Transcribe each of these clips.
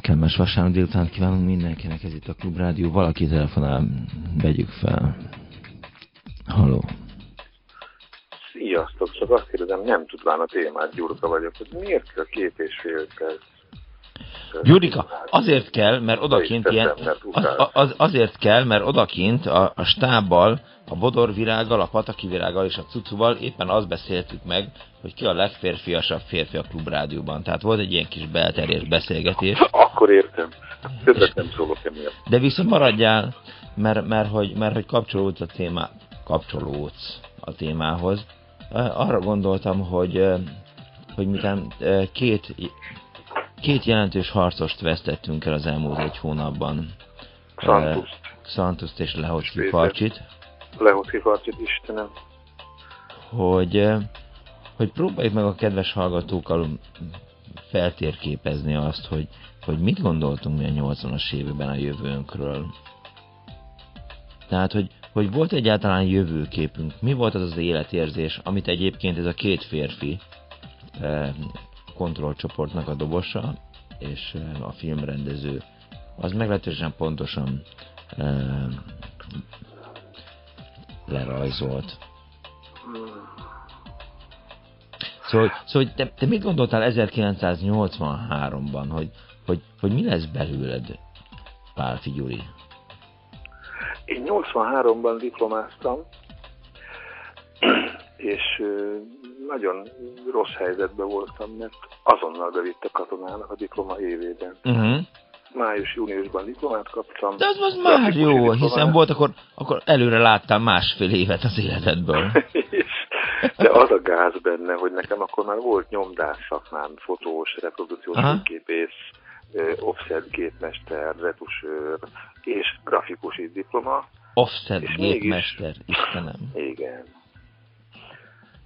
Kellemes vasárnap délután kívánunk mindenkinek, ez itt a Klubrádió. Valaki telefonál, vegyük fel. Halló. Sziasztok, csak azt kérdezem, nem tudván a témát, Gyurka vagyok, hogy miért kell két és fél perc? Gyurika, azért kell, mert odakint ilyen, az, az, azért kell, mert odakint a, a stábbal, a bodorvirággal, a patakivirággal és a cucuval éppen azt beszéltük meg, hogy ki a legférfiasabb férfi a klubrádióban. Tehát volt egy ilyen kis belterjes beszélgetés. Akkor értem. Többet nem szólok emiatt. De viszont maradjál, mert, mert, hogy, mert hogy kapcsolódsz a témá, kapcsolódsz a témához. Arra gondoltam, hogy, hogy miután két, két jelentős harcost vesztettünk el az elmúlt egy hónapban. Xantuszt. Xantuszt és Lehocki Farcsit. Lehocki Farcsit, Istenem. Hogy hogy próbáljuk meg a kedves hallgatókkal feltérképezni azt, hogy, hogy mit gondoltunk mi a 80-as években a jövőnkről. Tehát, hogy, hogy volt egyáltalán jövőképünk, mi volt az az életérzés, amit egyébként ez a két férfi eh, kontrollcsoportnak a dobosa és a filmrendező, az meglehetősen pontosan lerajzolt. Szóval, szóval te, te mit gondoltál 1983-ban, hogy, hogy, hogy mi lesz belőled, Pál Figyuri? Én 83-ban diplomáztam, és nagyon rossz helyzetben voltam, mert azonnal bevitt a katonának a diploma évében. Uh-huh. Május-júniusban diplomát kaptam. De az, az már jó, diplomát. hiszen volt, akkor, akkor előre láttál másfél évet az életedből. De az a gáz benne, hogy nekem akkor már volt nyomdás szakmám, fotós, reprodukciós képész, offset gépmester, retusőr és grafikusi diploma. Offset és gépmester, mégis, Istenem. Igen.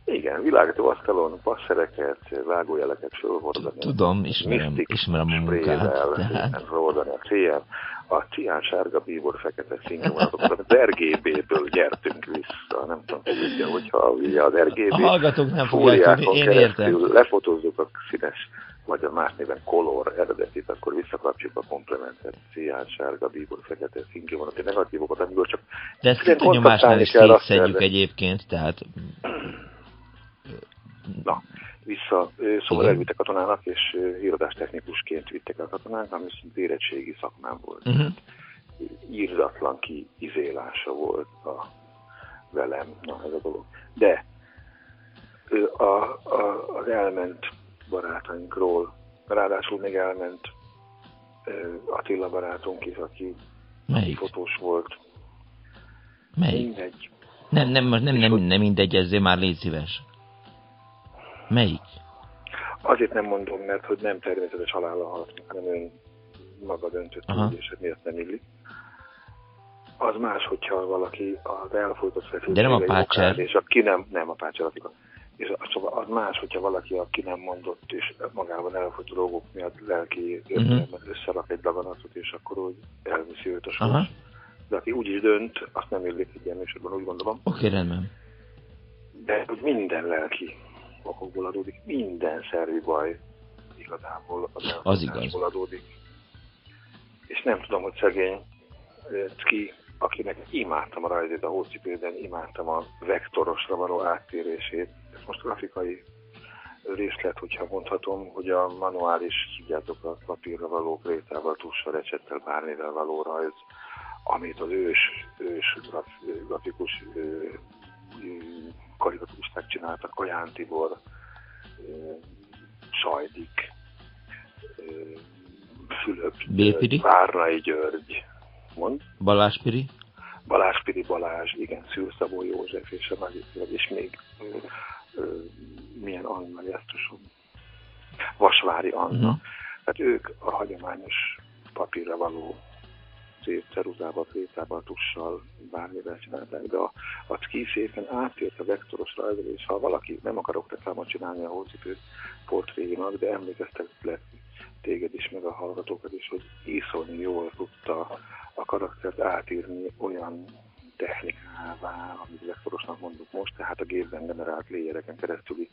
Igen, világító asztalon passzereket, vágójeleket fölhordani. Tudom, ismerem, ismerem a munkát. Tehát... Fölhordani a cél. A cián sárga bíbor fekete színvonatokat, az RGB-ből gyertünk vissza. Nem tudom, hogy hogyha ugye az RGB a hallgatók nem fogják tudni, én értem. Lefotózzuk a színes vagy a más néven color eredetit, akkor visszakapcsoljuk a komplementet, cián, sárga, bíbor, fekete, színkivonat, negatívokat, amikor csak... De ezt a nyomásnál is szétszedjük egyébként, tehát Na, vissza, szóval elvittek katonának, és technikusként vittek a katonák, ami érettségi szakmám volt. Uh-huh. Írdatlan izélása volt a velem, na ez a dolog. De a, a, az elment barátainkról, ráadásul még elment Attila barátunk is, aki Melyik? fotós volt. Melyik? Mindegy. Nem, nem, nem, nem, nem mindegy, ezért már légy szíves. Melyik? Azért nem mondom, mert hogy nem természetes halála halt, hanem ön maga döntött, Aha. és miért nem illik. Az más, hogyha valaki az elfolytott feszültsége... De nem a pácser. És aki nem, nem a pácser, Attila. És szóval az más, hogyha valaki, aki nem mondott, és magában elfolytott dolgok miatt lelki uh-huh. összerak egy daganatot, és akkor úgy elviszi őt a sors. De aki úgy is dönt, azt nem illik egy ilyen műsorban, úgy gondolom. Oké, okay, rendben. De hogy minden lelki okokból adódik, minden szervi baj igazából az, az igaz. adódik. És nem tudom, hogy szegény ki, akinek imádtam a rajzét a hócipőben, imádtam a vektorosra való áttérését. Ez most grafikai részlet, hogyha mondhatom, hogy a manuális, tudjátok, a papírra való krétával, tussal, ecsettel, bármivel való rajz, amit az ős, ős graf, grafikus karikaturisták csináltak, Kaján Tibor, Sajdik, Fülöp, Bépiri? Várnai György, mond? Baláspiri? Baláspiri Balázs, igen, Szűrszabó József és a nagy, és még ö, milyen Anna jesztusom, Vasvári Anna. Uh-huh. Tehát ők a hagyományos papírra való ceruzával, krétával, tussal, bármivel csinálták, de a, a szépen átjött a vektoros rajzolás, ha valaki, nem akarok reklámot csinálni a hócipő portréinak, de emlékeztek le téged is, meg a hallgatókat is, hogy iszonyú jól tudta a karaktert átírni olyan technikává, amit vektorosnak mondjuk most, tehát a gépben generált léjereken keresztüli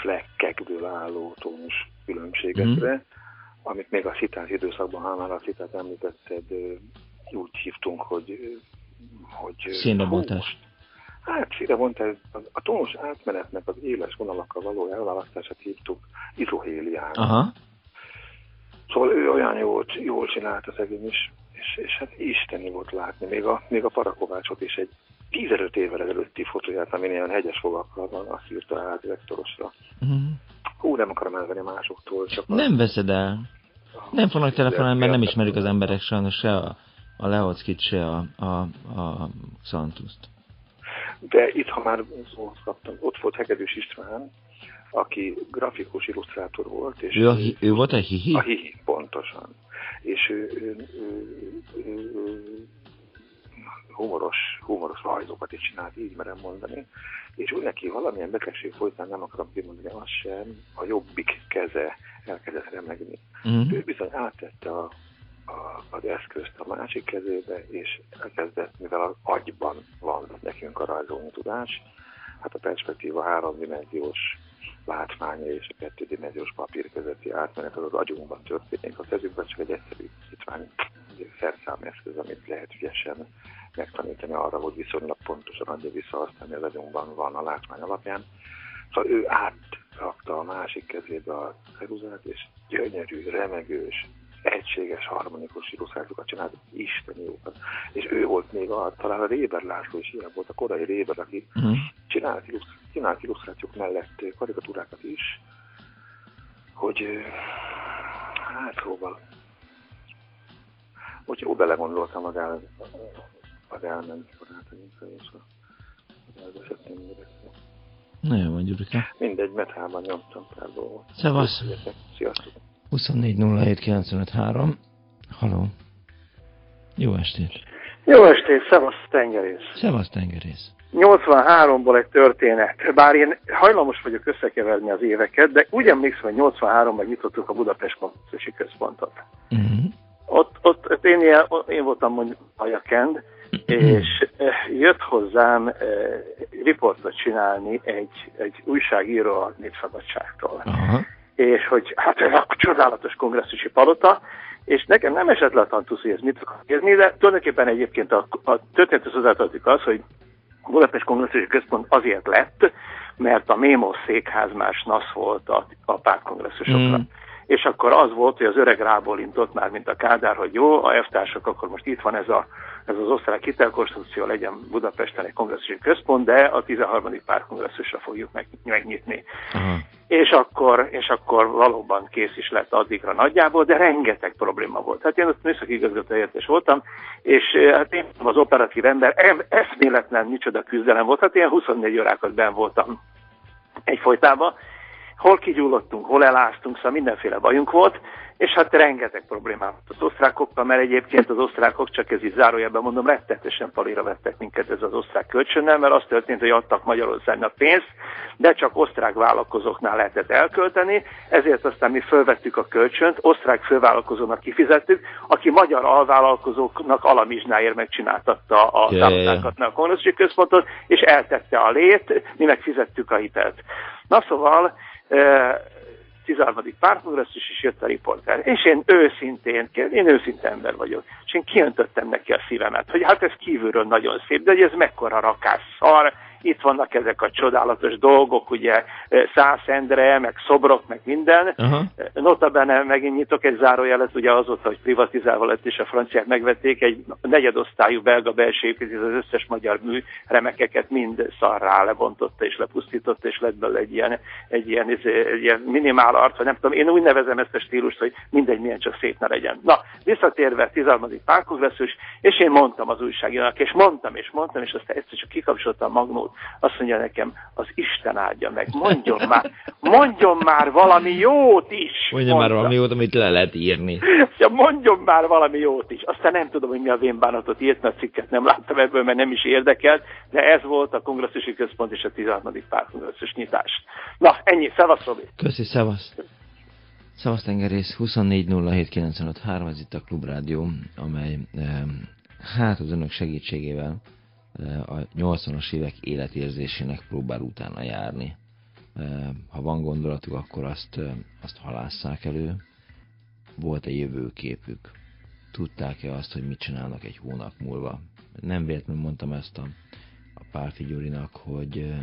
flekkekből álló tónus különbségekre, mm amit még a szitás időszakban, ha már a szitát említetted, úgy hívtunk, hogy... hogy Színrebontás. Hát színrebontás, a tónus átmenetnek az éles vonalakkal való elválasztását hívtuk izohéliának. Aha. Szóval ő olyan jól, jól csinálta szegény is, és, és hát isteni volt látni. Még a, még a Parakovácsot is egy 15 évvel ezelőtti fotóját, ami ilyen hegyes fogakkal van, azt írta át vektorosra. Uh-huh. Hú, nem akarom elvenni másoktól. Csak nem a... veszed el. Nem fognak telefonálni, mert nem ismerik az emberek sajnos se a, a Leockit, se a, a, a Xantuszt. De itt, ha már szót kaptam, ott volt Hegedűs István, aki grafikus illusztrátor volt. És ő, a hi, ő volt a Hihi? A Hihi, pontosan. És ő, ő, ő, ő, ő humoros, humoros rajzokat is csinált, így merem mondani, és úgy neki valamilyen betegség folytán, nem akarom kimondani azt sem, a jobbik keze elkezdett remegni. Uh-huh. Ő bizony áttette a, a, az eszközt a másik kezébe, és elkezdett, mivel az agyban van nekünk a rajzolni tudás, hát a perspektíva háromdimenziós látványa és a kettődimenziós papír közötti átmenet az, az agyunkban történik. A kezünkben csak egy egyszerű hitvány szerszámeszköz, amit lehet ügyesen megtanítani arra, hogy viszonylag pontosan adja vissza azt, ami az agyunkban van a látvány alapján. Szóval ő átrakta a másik kezébe a ceruzát, és gyönyörű, remegős, egységes, harmonikus illusztrációkat csinált, Isten jókat. És ő volt még a, talán a Réber László is ilyen volt, a korai Réber, aki uh-huh. csinált, csinált illusztrációk mellett karikatúrákat is, hogy hát szóval hogy jó belegondoltam meg el, az elment barátainkra és a elveszettém gyerekre. Nagyon van, Gyurika. Mindegy, metában nyomtam pár dolgot. Szevasz. Sziasztok. 24 Haló. Jó estét. Jó estét, szevasz tengerész. Szevasz tengerész. 83-ból egy történet, bár én hajlamos vagyok összekeverni az éveket, de úgy emlékszem, hogy 83-ban nyitottuk a Budapest Konferenciási Központot. Uh-huh. Ott, ott, ott én, ilyen, én voltam mondjuk Ajakend, és eh, jött hozzám eh, riportot csinálni egy, egy újságíró a Népszabadságtól. Uh-huh. És hogy hát ez a csodálatos kongresszusi palota, és nekem nem esett le a tantusz, hogy ez mit akar érni, de tulajdonképpen egyébként a, a történet hozzátartozik az, hogy a Budapest Kongresszusi Központ azért lett, mert a Mémos székház más nasz volt a, a pártkongresszusokra. Mm és akkor az volt, hogy az öreg rábólintott már, mint a Kádár, hogy jó, a F-társak, akkor most itt van ez, a, ez az osztrák hitelkonstrukció, legyen Budapesten egy kongresszusi központ, de a 13. párkongresszusra fogjuk meg, megnyitni. Uh-huh. És akkor, és akkor valóban kész is lett addigra nagyjából, de rengeteg probléma volt. Hát én ott műszaki igazgató értés voltam, és eh, hát én az operatív ember, eszméletlen micsoda küzdelem volt, hát ilyen 24 órákat ben voltam egyfolytában, hol kigyullottunk, hol eláztunk, szóval mindenféle bajunk volt, és hát rengeteg problémám volt az osztrákokkal, mert egyébként az osztrákok, csak ez így zárójelben mondom, rettetesen palira vettek minket ez az osztrák kölcsönnel, mert az történt, hogy adtak Magyarországnak pénzt, de csak osztrák vállalkozóknál lehetett elkölteni, ezért aztán mi fölvettük a kölcsönt, osztrák fővállalkozónak kifizettük, aki magyar alvállalkozóknak alamizsnáért megcsináltatta a számolákat, a kongresszusi központot, és eltette a lét, mi megfizettük a hitelt. Na szóval, 13. pártkongresszus is jött a riporter. És én őszintén, én őszinte ember vagyok, és én kiöntöttem neki a szívemet, hogy hát ez kívülről nagyon szép, de hogy ez mekkora rakás szar, itt vannak ezek a csodálatos dolgok, ugye Szászendre, meg szobrok, meg minden. Uh-huh. Notabene megint nyitok egy zárójelet, ugye azóta, hogy privatizálva lett, és a franciák megvették, egy negyedosztályú belga belső építés, az összes magyar mű remekeket mind szarrá lebontotta és lepusztította, és lett belőle egy ilyen, egy ilyen, egy, ilyen minimál arc, vagy nem tudom, én úgy nevezem ezt a stílust, hogy mindegy, milyen csak szép ne legyen. Na, visszatérve 13. párkongresszus, és én mondtam az újságírónak, és mondtam, és mondtam, és aztán egyszer csak kikapcsoltam a magnót, azt mondja nekem, az Isten áldja meg, mondjon már, mondjon már valami jót is. Mondjon már valami jót, amit le lehet írni. Ja, mondjon már valami jót is. Aztán nem tudom, hogy mi a vénbánatot írt, mert a cikket nem láttam ebből, mert nem is érdekelt, de ez volt a kongresszusi központ és a 13. párkongresszus nyitás. Na, ennyi, szevasz Robi. Köszi, szevasz. Szevasz tengerész, 24.07.953, ez itt a Klubrádió, amely hát az önök segítségével a 80-as évek életérzésének próbál utána járni. Ha van gondolatuk, akkor azt, azt halásszák elő. Volt-e jövőképük? Tudták-e azt, hogy mit csinálnak egy hónap múlva? Nem véletlenül mondtam ezt a, a Pálfi Gyurinak, hogy,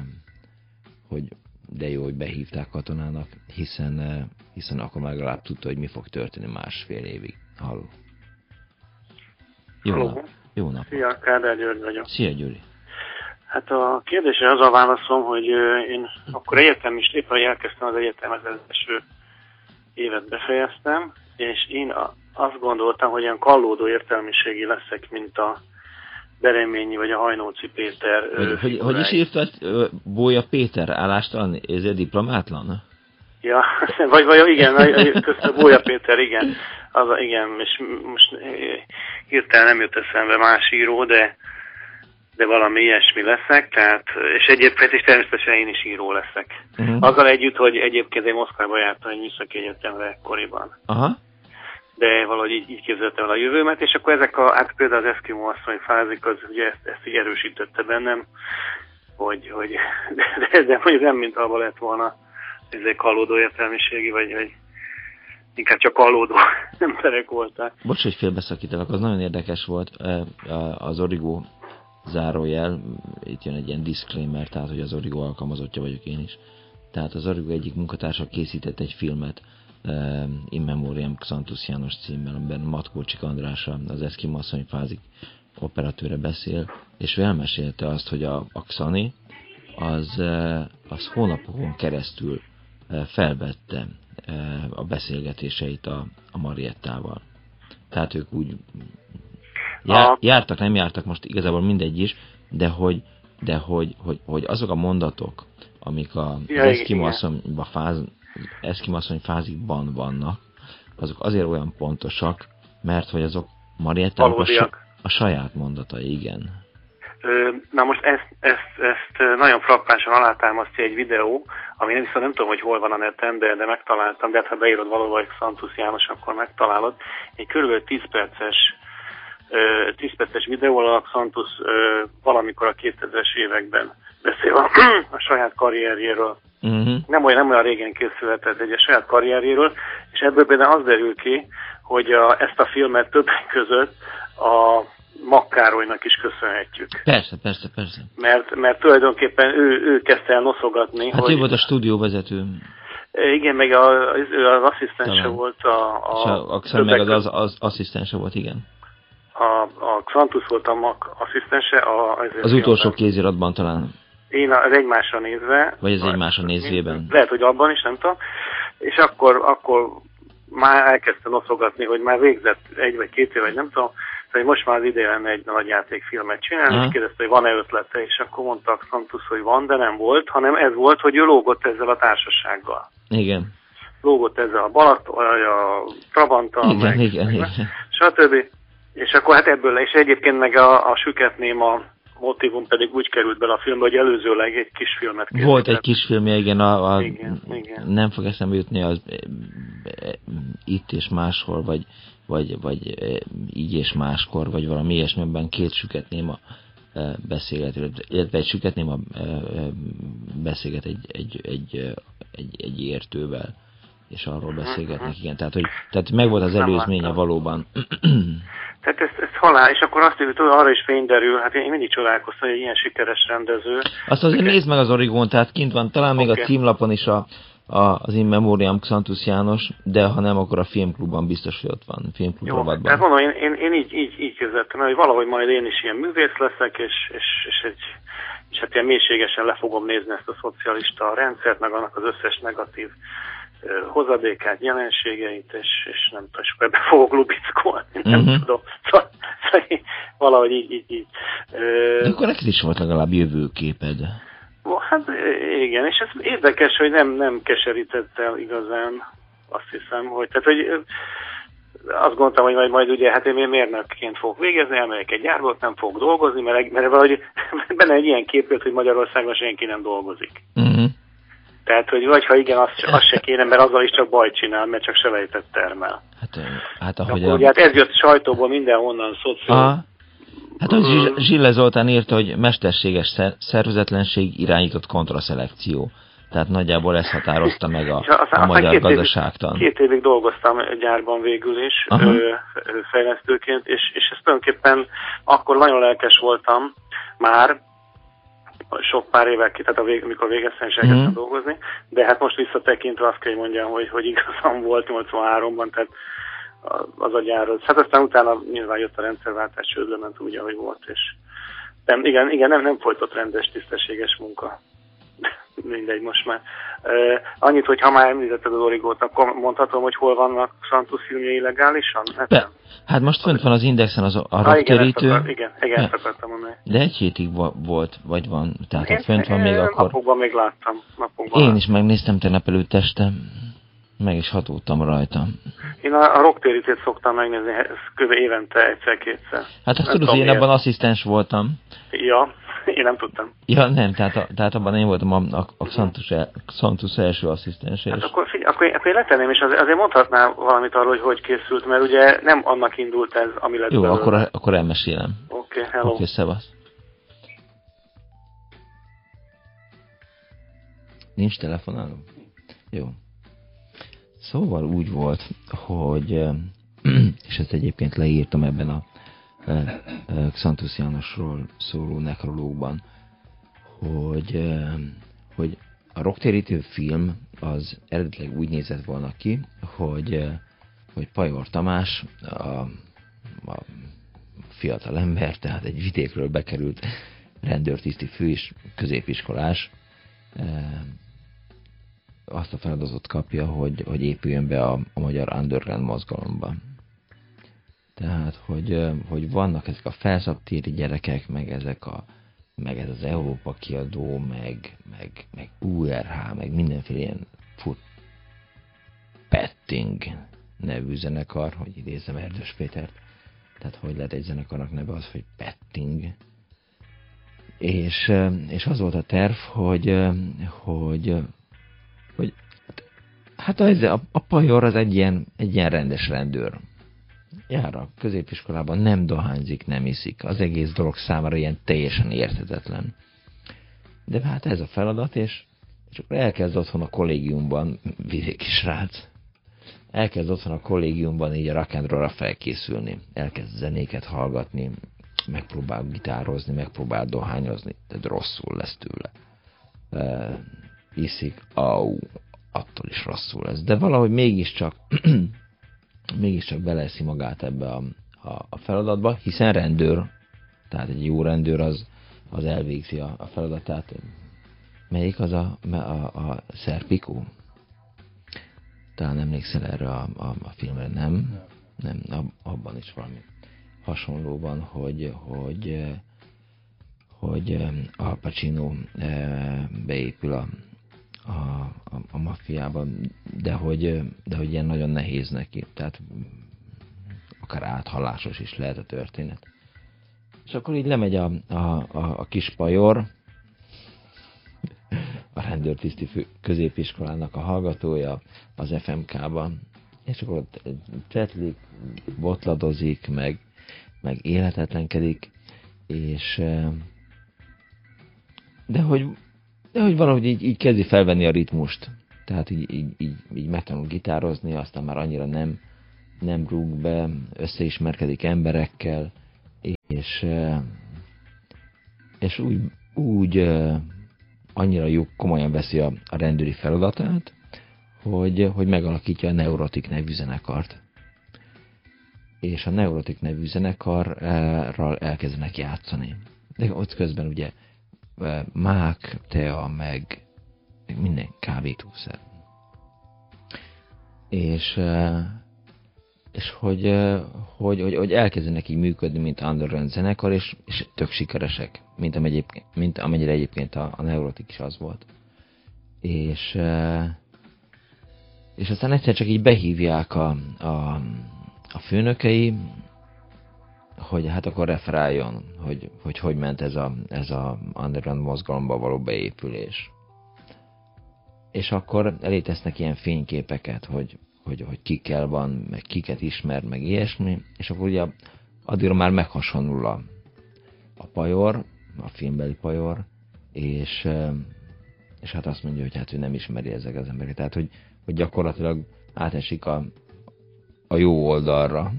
hogy de jó, hogy behívták katonának, hiszen, hiszen akkor legalább tudta, hogy mi fog történni másfél évig. Halló. Jó Halló. Jó napot! Szia, Kádár György vagyok. Szia, Gyuri! Hát a kérdésre az a válaszom, hogy én akkor egyetem is éppen elkezdtem az egyetemet, az első évet befejeztem, és én azt gondoltam, hogy ilyen kallódó értelmiségi leszek, mint a Bereményi vagy a Hajnóci Péter. Hogy, hogy, hogy is írtad Bója Péter állástalan, ez diplomátlan? Ja, vagy, vagy igen, közben Bója Péter, igen. Az, a, igen, és most hirtelen nem jut eszembe más író, de, de valami ilyesmi leszek, tehát, és egyébként is természetesen én is író leszek. Uh-huh. Azzal együtt, hogy egyébként én Moszkvába jártam egy műszaki egyetemre ekkoriban. Aha. De valahogy így, így képzeltem el a jövőmet, és akkor ezek a, hát például az Eskimo asszony fázik, az ugye ezt, ezt így erősítette bennem, hogy, hogy de, de, de mondjuk nem mint abban lett volna ezek halódó értelmiségi, vagy, vagy inkább csak alódó emberek voltak. Bocs, hogy félbeszakítanak, az nagyon érdekes volt az Origo zárójel, itt jön egy ilyen disclaimer, tehát hogy az Origo alkalmazottja vagyok én is. Tehát az Origo egyik munkatársa készített egy filmet In Memoriam Xantus János címmel, amiben Matkócsik Andrása, az Eszkim asszonyfázik operatőre beszél, és ő elmesélte azt, hogy a, a Xani az, az hónapokon keresztül felvette a beszélgetéseit a, a Mariettával. Tehát ők úgy jár, jártak, nem jártak, most igazából mindegy is, de hogy, de hogy, hogy, hogy azok a mondatok, amik a ja, eszkimasszonyban fáz, eszkimasszony fázikban vannak, azok azért olyan pontosak, mert hogy azok Mariettának a, a saját mondatai, igen. Na most ezt, ezt, ezt nagyon frappánsan alátámasztja egy videó, ami nem, viszont nem tudom, hogy hol van a neten, de, de megtaláltam, de hát ha beírod valóban Szantusz János, akkor megtalálod. Egy kb. 10 perces 10 perces videó, a Xantus valamikor a 2000-es években beszél a, a saját karrierjéről. Uh-huh. Nem, olyan, nem olyan régen készült egy a saját karrierjéről, és ebből például az derül ki, hogy a, ezt a filmet többek között a Makkárolynak is köszönhetjük. Persze, persze, persze. Mert, mert tulajdonképpen ő, ő kezdte el noszogatni. Hát hogy... ő volt a stúdióvezető. Igen, meg az, az asszisztense volt a... A, a, meg az, az, az asszisztense volt, igen a, a Xantus volt a MAC asszisztense. A, az, az utolsó kéziratban talán. Én az egymásra nézve. Vagy az egymásra nézvében. Lehet, hogy abban is, nem tudom. És akkor, akkor már elkezdte noszogatni, hogy már végzett egy vagy két év, vagy nem tudom, hogy most már az ideje lenne egy nagy játékfilmet csinálni, Aha. és kérdezte, hogy van-e ötlete, és akkor mondta Xantus, hogy van, de nem volt, hanem ez volt, hogy ő lógott ezzel a társasággal. Igen. Lógott ezzel a Balaton, a Trabanttal, igen, meg, igen, meg, igen. stb. És akkor hát ebből, és egyébként meg a, a süketném a motivum pedig úgy került bele a filmbe, hogy előzőleg egy kisfilmet készített. Volt egy kisfilmje, igen, a, a, igen, igen. nem fog eszembe jutni az e, e, itt és máshol, vagy, vagy, vagy így és máskor, vagy valami ilyesmiben két süketnéma beszélget, illetve egy süketnéma beszélget egy, egy, egy, egy, egy értővel, és arról beszélgetnek, igen. Tehát, hogy, tehát megvolt az előzménye valóban. Tehát ezt, ezt halál, és akkor azt hogy arra is fényderül, hát én mindig csodálkoztam, hogy ilyen sikeres rendező. Azt azért nézd meg az Origón, tehát kint van, talán még okay. a címlapon is a, a, az In Memoriam Xantus János, de ha nem, akkor a filmklubban biztos, hogy ott van, filmklub Jó, rovatban. Tehát mondom, én, én, én így, így, így kezdettem, hogy valahogy majd én is ilyen művész leszek, és, és, és, egy, és hát ilyen mélységesen le fogom nézni ezt a szocialista rendszert, meg annak az összes negatív hozadékát, jelenségeit, és, és nem tudom, és ebbe fogok lubickolni, nem uh-huh. tudom. Szóval, szóval valahogy így, így, így. De akkor neked is volt legalább jövőképed. Hát igen, és ez érdekes, hogy nem, nem keserített el igazán, azt hiszem, hogy, tehát, hogy azt gondoltam, hogy majd, majd ugye, hát én mérnökként fogok végezni, elmegyek egy gyárba, nem fogok dolgozni, mert, mert valahogy benne egy ilyen kép hogy Magyarországon senki nem dolgozik. Uh-huh. Tehát, hogy vagy ha igen, azt, azt se kéne, mert azzal is csak bajt csinál, mert csak selejtett termel. Hát, hát ahogy Akkor, a... ugye, hát ez jött sajtóból mindenhonnan, szociál. Hát az Zsille Zoltán írta, hogy mesterséges szervezetlenség irányított kontraszelekció. Tehát nagyjából ez határozta meg a, a, a magyar két gazdaságtan. Évig, két évig dolgoztam gyárban végül is, ö, fejlesztőként, és, és ezt tulajdonképpen akkor nagyon lelkes voltam már, sok pár évvel ki, tehát a vég, mikor végeztem és elkezdtem mm. dolgozni, de hát most visszatekintve azt kell, hogy mondjam, hogy, hogy igazam volt 83-ban, tehát az a gyárod. Hát aztán utána nyilván jött a rendszerváltás, csődbe ment úgy, ahogy volt, és nem, igen, igen nem, nem folytott rendes, tisztességes munka. Mindegy, most már. Uh, annyit, hogy ha már említetted az origót, akkor mondhatom, hogy hol vannak Santus filmjei illegálisan? Hát, Be, hát most fönt van az indexen az a rocktérítő. Igen, igen, igen, ezt akartam mondani. De egy hétig volt, vagy van, tehát én, fönt van még akkor... Napokban még láttam. Napokban én láttam. is megnéztem tegnap előtt este, meg is hatódtam rajta. Én a, a rocktérítőt szoktam megnézni kb. évente egyszer-kétszer. Hát azt tudod, hogy én abban asszisztens voltam. Ja, Én nem tudtam. Ja, nem, tehát, a, tehát abban én voltam a, a, a Xantus, Xantus első asszisztens. Hát akkor, akkor, akkor én letenném, és azért, azért mondhatnál valamit arról, hogy hogy készült, mert ugye nem annak indult ez, ami lett Jó, akkor, akkor elmesélem. Oké, okay, hello. Oké, okay, szevasz. Nincs telefonáló? Jó. Szóval úgy volt, hogy, és ezt egyébként leírtam ebben a Xantus Jánosról szóló nekrológban, hogy, hogy a rocktérítő film az eredetileg úgy nézett volna ki, hogy, hogy Pajor Tamás, a, a fiatal ember, tehát egy vidékről bekerült rendőrtiszti fő és középiskolás, azt a feladatot kapja, hogy, hogy épüljön be a, a magyar underground mozgalomba. Tehát, hogy, hogy vannak ezek a felszabtéri gyerekek, meg ezek a, meg ez az Európa kiadó, meg, meg, meg URH, meg mindenféle ilyen fut Petting nevű zenekar, hogy idézem Erdős Pétert. Tehát hogy lehet egy zenekarnak neve az, hogy Petting. És, és az volt a terv, hogy, hogy, hogy hát a, a pajor az egy ilyen, egy ilyen rendes rendőr jár a középiskolában, nem dohányzik, nem iszik. Az egész dolog számára ilyen teljesen érthetetlen. De hát ez a feladat, és, akkor elkezd otthon a kollégiumban, vidéki srác, elkezd otthon a kollégiumban így a rock and felkészülni. Elkezd zenéket hallgatni, megpróbál gitározni, megpróbál dohányozni, tehát rosszul lesz tőle. Iszik, au, attól is rosszul lesz. De valahogy mégiscsak mégiscsak beleszi magát ebbe a, a, a feladatba, hiszen rendőr, tehát egy jó rendőr az, az elvégzi a, a feladatát. Melyik az a, a, a Szerpikó? Talán emlékszel erre a, a, a filmre, nem? Nem, abban is valami hasonló van, hogy, hogy, hogy a Pacino eh, beépül a, a, a, a maffiában, de hogy, de hogy ilyen nagyon nehéz neki, tehát akár áthallásos is lehet a történet. És akkor így lemegy a, a, a, a kis pajor, a rendőrtiszti középiskolának a hallgatója az FMK-ban, és akkor ott csetlik, botladozik, meg, meg életetlenkedik, és de hogy de hogy valahogy így, így kezdi felvenni a ritmust. Tehát így, így, így, így megtanul gitározni, aztán már annyira nem, nem rúg be, összeismerkedik emberekkel, és, és úgy, úgy annyira jó, komolyan veszi a, a rendőri feladatát, hogy, hogy megalakítja a Neurotik nevű zenekart. És a Neurotik nevű zenekarral elkezdenek játszani. De ott közben ugye mák, tea, meg, meg minden kábítószer. És, és hogy, hogy, hogy, hogy elkezdenek így működni, mint underground zenekar, és, és tök sikeresek, mint, amennyire, mint amennyire egyébként a, a Neurotik is az volt. És, és aztán egyszer csak így behívják a, a, a főnökei, hogy hát akkor referáljon, hogy hogy, hogy ment ez a, ez a underground mozgalomba való beépülés. És akkor elé tesznek ilyen fényképeket, hogy, hogy, hogy kikkel van, meg kiket ismer, meg ilyesmi, és akkor ugye addigra már meghasonul a, a pajor, a filmbeli pajor, és, és hát azt mondja, hogy hát ő nem ismeri ezeket az embereket. Tehát, hogy, hogy gyakorlatilag átesik a, a jó oldalra,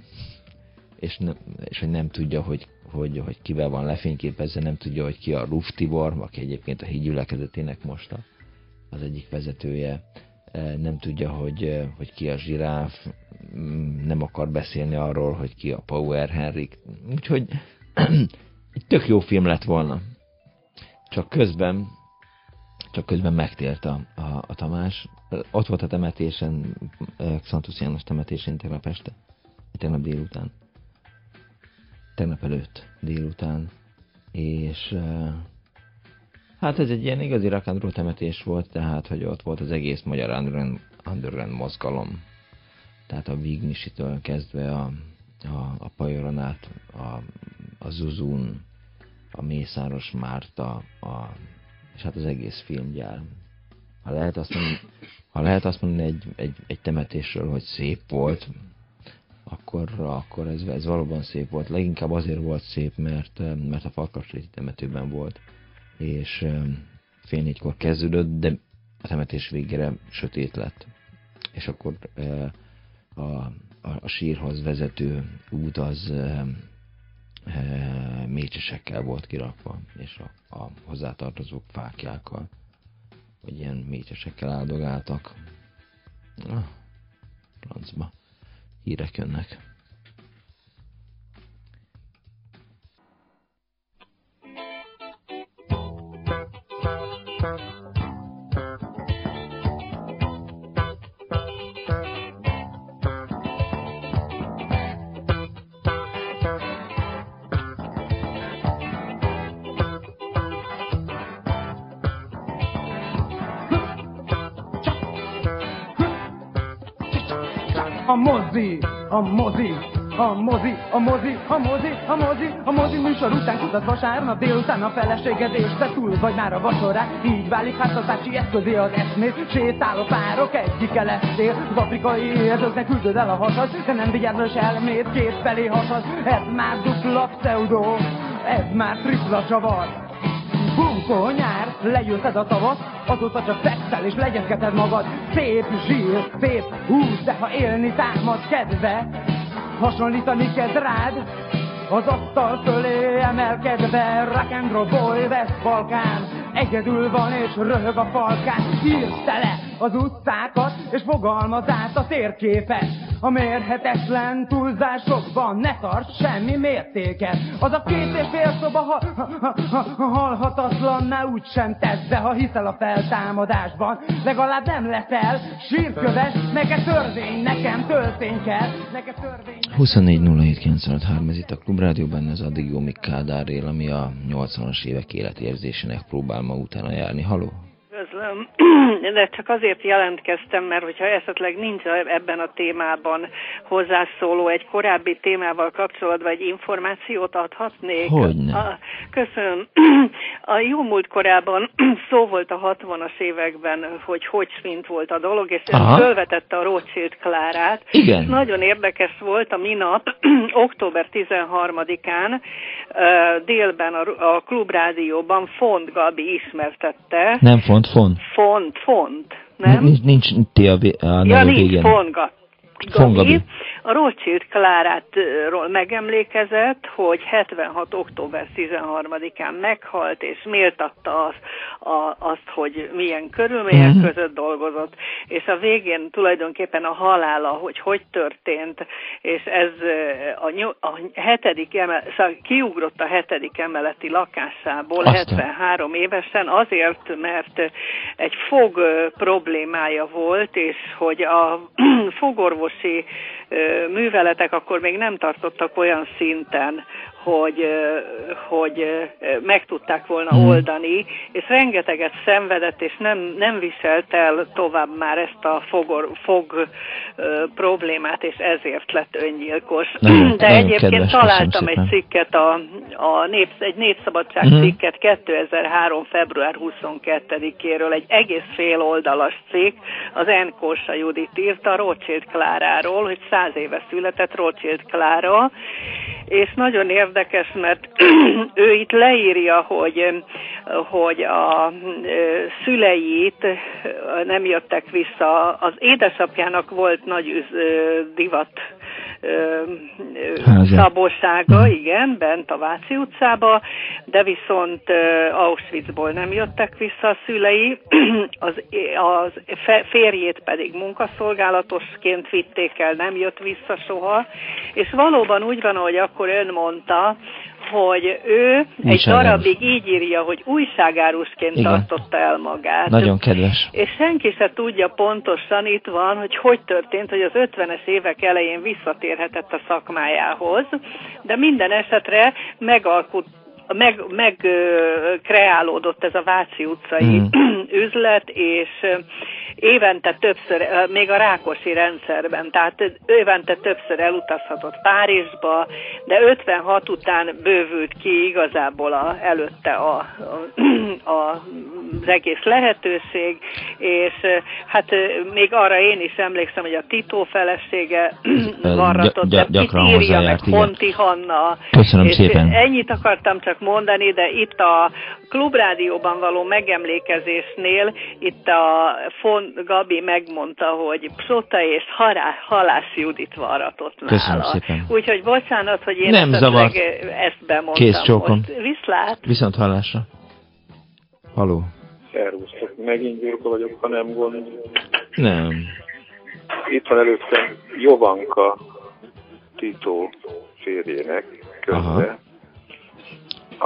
és, ne, és hogy nem tudja, hogy, hogy, hogy kivel van lefényképezve, nem tudja, hogy ki a Ruf Tibor, aki egyébként a hídgyülekezetének most az egyik vezetője, e, nem tudja, hogy, e, hogy ki a zsiráf, nem akar beszélni arról, hogy ki a Power Henrik. Úgyhogy egy tök jó film lett volna. Csak közben csak közben megtért a, a, a Tamás. Ott volt a temetésen, e, Xantus János temetésén tegnap este, tegnap délután tegnap előtt délután, és hát ez egy ilyen igazi rakandró temetés volt, tehát, hogy ott volt az egész magyar underground, underground mozgalom. Tehát a Vignisitől kezdve a, a, a Pajoron át, a, a Zuzun, a Mészáros Márta, a, és hát az egész filmgyár. Ha lehet azt mondani, ha lehet azt mondani egy, egy, egy temetésről, hogy szép volt, akkor, akkor ez, ez valóban szép volt. Leginkább azért volt szép, mert, mert a Farkasréti temetőben volt, és fél négykor kezdődött, de a temetés végére sötét lett. És akkor a, a, a sírhoz vezető út az mécsesekkel volt kirakva, és a, a hozzátartozók fákjákkal. hogy ilyen métesekkel áldogáltak. Ah, francba. Hírek jönnek. A mozi, a mozi, a mozi, a mozi, a mozi, a mozi műsor után kutat vasárnap délután a feleséged és te túl vagy már a vacsorán. Így válik háztartási eszközé az eszmét. Sétáló párok egyike lettél Az afrikai érzőknek küldöd el a hasad Te nem vigyázos elmét két felé hasad Ez már dupla pseudo Ez már tripla csavar. Bunkó nyár, legyőzted a tavat, azóta csak szexel és legyezgeted magad. Szép zsír, szép hús, de ha élni támad kedve, hasonlítani kezd rád, az asztal fölé emelkedve, rock and roll boy, West Balkán, egyedül van és röhög a falkán, írta le az utcákat, és fogalmaz át a térképet. A mérhetetlen túlzásokban ne tart semmi mértéket. Az a két és fél szoba ha, ha, ha, ha, halhatatlan, úgy sem tesz be, ha hiszel a feltámadásban. Legalább nem leszel sírköves, neked törvény, nekem töltény kell, neked törvény. 24 ez itt a Klubrádióban, ez addig jó Kádár él, ami a 80-as évek életérzésének próbál ma utána járni. Haló? De csak azért jelentkeztem, mert hogyha esetleg nincs ebben a témában hozzászóló egy korábbi témával kapcsolatban egy információt adhatnék. Hogyne. A, köszönöm. A jó múlt korában szó volt a 60-as években, hogy hogy mint volt a dolog, és ez fölvetette a Rothschild Klárát. Igen. Nagyon érdekes volt a minap, október 13-án délben a, a Klubrádióban Font Gabi ismertette. Nem Font, Font. Font, Font, nem? Nincs, nincs T a, a ja, nincs Font Gabi. Gabi a Rothschild Klárátról megemlékezett, hogy 76. október 13-án meghalt, és méltatta az, a, azt, hogy milyen körülmények mm-hmm. között dolgozott, és a végén tulajdonképpen a halála, hogy hogy történt, és ez a, ny- a hetedik emel, szóval kiugrott a hetedik emeleti lakásából Aztán. 73 évesen azért, mert egy fog problémája volt, és hogy a fogorvosi műveletek akkor még nem tartottak olyan szinten, hogy, hogy meg tudták volna hmm. oldani, és rengeteget szenvedett, és nem, nem viselt el tovább már ezt a fogor, fog problémát, és ezért lett öngyilkos. Nagyon, De nagyon egyébként kedves, találtam egy cikket, a, a nép, egy népszabadság hmm. cikket 2003. február 22-éről, egy egész fél oldalas cikk, az Enkósa Judit írta Rothschild Kláráról, hogy száz éve született Rothschild Klára, és nagyon érdekes, mert ő itt leírja, hogy, hogy a szüleit nem jöttek vissza. Az édesapjának volt nagy divat szabósága, mhm. igen, bent a Váci utcába, de viszont Auschwitzból nem jöttek vissza a szülei, az, az férjét pedig munkaszolgálatosként vitték el, nem jött vissza soha, és valóban úgy van, ahogy akkor ön mondta, hogy ő egy darabig így írja, hogy újságárusként Igen. tartotta el magát. Nagyon kedves. És senki se tudja pontosan itt van, hogy hogy történt, hogy az 50-es évek elején visszatérhetett a szakmájához, de minden esetre megalkut meg, meg kreálódott ez a Váci utcai mm. üzlet, és évente többször, még a Rákosi rendszerben, tehát évente többször elutazhatott Párizsba, de 56 után bővült ki igazából a, előtte a, a, a, az egész lehetőség, és hát még arra én is emlékszem, hogy a Tito felesége varratott, gy- gy- gyakran írja meg Ponti Hanna. Köszönöm és szépen. Ennyit akartam csak mondani, de itt a klubrádióban való megemlékezésnél itt a Fon Gabi megmondta, hogy Psota és Hará, Halász Judit varatott nála. Köszönöm szépen. Úgyhogy bocsánat, hogy én Nem zavart. ezt bemondtam. Kész csókom. Most. Viszlát. Viszont hallásra. Haló. Szervusztok, megint Gyurka vagyok, ha nem gond. Nem. Itt van előttem Jovanka Tito férjének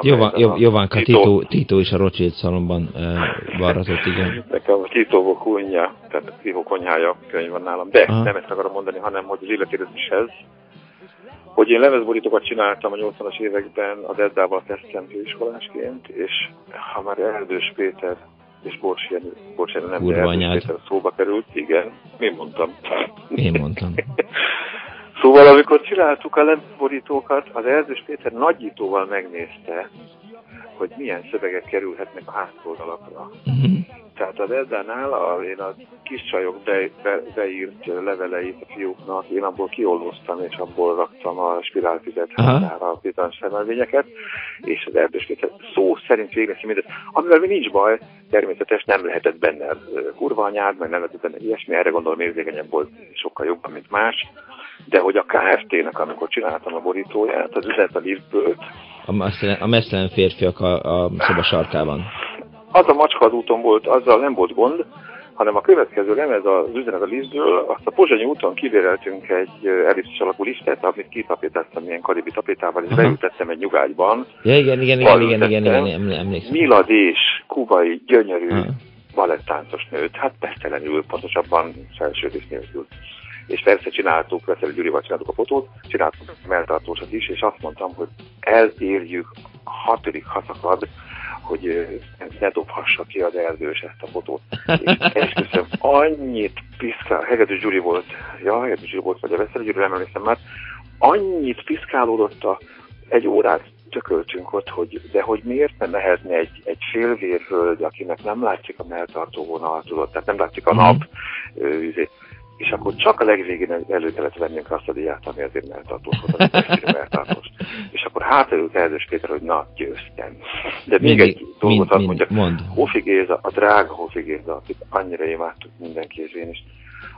közbe. Aha. Jovanka Tito, Tito is a Rothschild szalomban uh, varratott, igen. Nekem a Tito Vokunya, tehát a Tito konyhája könyv van nálam, de Aha. nem ezt akarom mondani, hanem hogy az életérzéshez hogy én lemezborítókat csináltam a 80-as években a Dezdával kezdtem főiskolásként, és ha már Erdős Péter és Bors Jenő, Bors Jenő nem, Kurva Erdős Péter szóba került, igen, én mondtam. Én mondtam. szóval amikor csináltuk a lemezborítókat, az Erdős Péter nagyítóval megnézte, hogy milyen szövegek kerülhetnek a hátoldalakra. Uh-huh. Tehát az Eldánál a, én a kis csajok be, be, beírt leveleit a fiúknak, én abból kioldoztam, és abból raktam a spirálfizet hátára a bizonyos szemelvényeket, és az erdős szó szerint végreszi mindezt. Amivel mi nincs baj, természetes, nem lehetett benne kurva anyád, meg nem lehetett benne ilyesmi, erre gondolom érzékenyebb volt sokkal jobban, mint más. De hogy a KFT-nek, amikor csináltam a borítóját, az üzlet a liftből. A mesztelen férfiak a, a szoba sarkában az a macska az úton volt, azzal nem volt gond, hanem a következő lemez az üzenet a lisztből, azt a Pozsonyi úton kibéreltünk egy ellipszis alakú lisztet, amit kitapétáztam ilyen karibi tapétával, és beültettem egy nyugágyban. Ja, igen, igen, igen, igen, igen, igen, igen, emlékszem. Miladés, kubai, gyönyörű uh-huh. balettáncos nőt, hát pesztelenül, pontosabban felsődés nélkül. És persze csináltuk, Veszeli Gyurival csináltuk a fotót, csináltuk a melltartósat is, és azt mondtam, hogy elérjük a hatodik haszakad, hogy ne dobhassa ki az erdős ezt a fotót. És köszönöm, annyit piszkál, Hegedűs Gyuri volt, ja, Hegedűs Gyuri volt, vagy a Veszeli Gyuri, nem emlékszem már, annyit piszkálódott a egy órát tököltünk ott, hogy de hogy miért nem lehetne egy, egy félvérhölgy, akinek nem látszik a melltartó vonal, tudod, tehát nem látszik a mhm. nap, mm és akkor csak a legvégén elő kellett vennünk azt a diát, ami azért melltartós volt, az melltartós. És akkor hátraült Erdős Péter, hogy na, győztem. De még mind, egy dolgot azt mondja, mond. Hofi Géza, a drága Hofi Géza, akit annyira imádtuk mindenki és én is,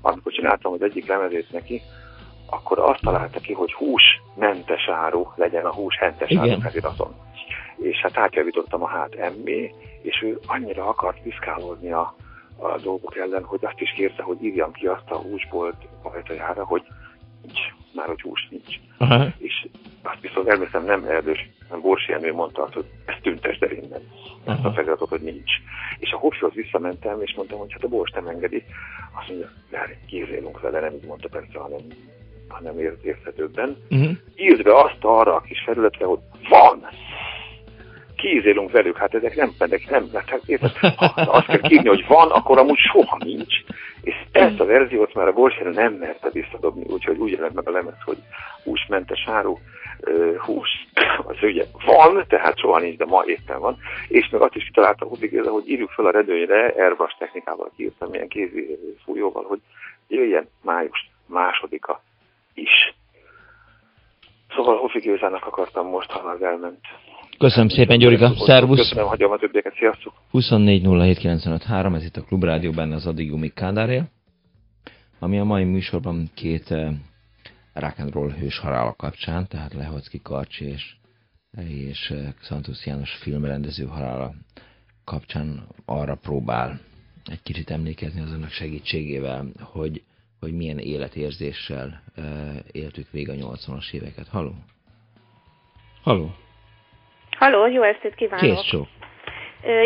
amikor csináltam az egyik lemezét neki, akkor azt találta ki, hogy húsmentes áru legyen a húshentes áru feliraton. És hát átjavítottam a hát emmé, és ő annyira akart piszkálódni a, a dolgok ellen, hogy azt is kérte, hogy írjam ki azt a húsbolt ajtajára, hogy nincs, már hogy hús nincs. Aha. És azt viszont elveszem nem erdős, hanem Borsi Jenő mondta azt, hogy ezt tüntesd el innen. Ezt a feliratot, hogy nincs. És a Hoffihoz visszamentem, és mondtam, hogy hát a Bors nem engedi. Azt mondja, mert kiírélunk vele, nem így mondta persze, hanem hanem érthetőbben. Uh-huh. Írd be azt arra a kis felületre, hogy van, kízélünk velük, hát ezek nem pedek, nem, mert hát érted, ha azt kell kírni, hogy van, akkor amúgy soha nincs. És ezt a verziót már a Bolsére nem merte visszadobni, úgyhogy úgy jelent meg a lemez, hogy húsmentes áru, hús, az ugye van, tehát soha nincs, de ma éppen van, és meg azt is kitalálta a Hubigéza, hogy írjuk fel a redőnyre, Airbus technikával kiírtam, ilyen kézi fújóval, hogy jöjjen május másodika is. Szóval Hofi Gézának akartam most, ha elment. Köszönöm szépen, Gyurika. Szervusz. Köszönöm, hagyom a többieket. Sziasztok. 24 ez itt a Klubrádió, benne az Adigumi Kádárja, ami a mai műsorban két uh, rock and roll hős halála kapcsán, tehát Lehocki Karcsi és, és uh, Xantusz János filmrendező halála kapcsán arra próbál egy kicsit emlékezni az önök segítségével, hogy, hogy milyen életérzéssel uh, éltük végig a 80-as éveket. Haló? Haló? Halló, jó estét kívánok! Kész sok.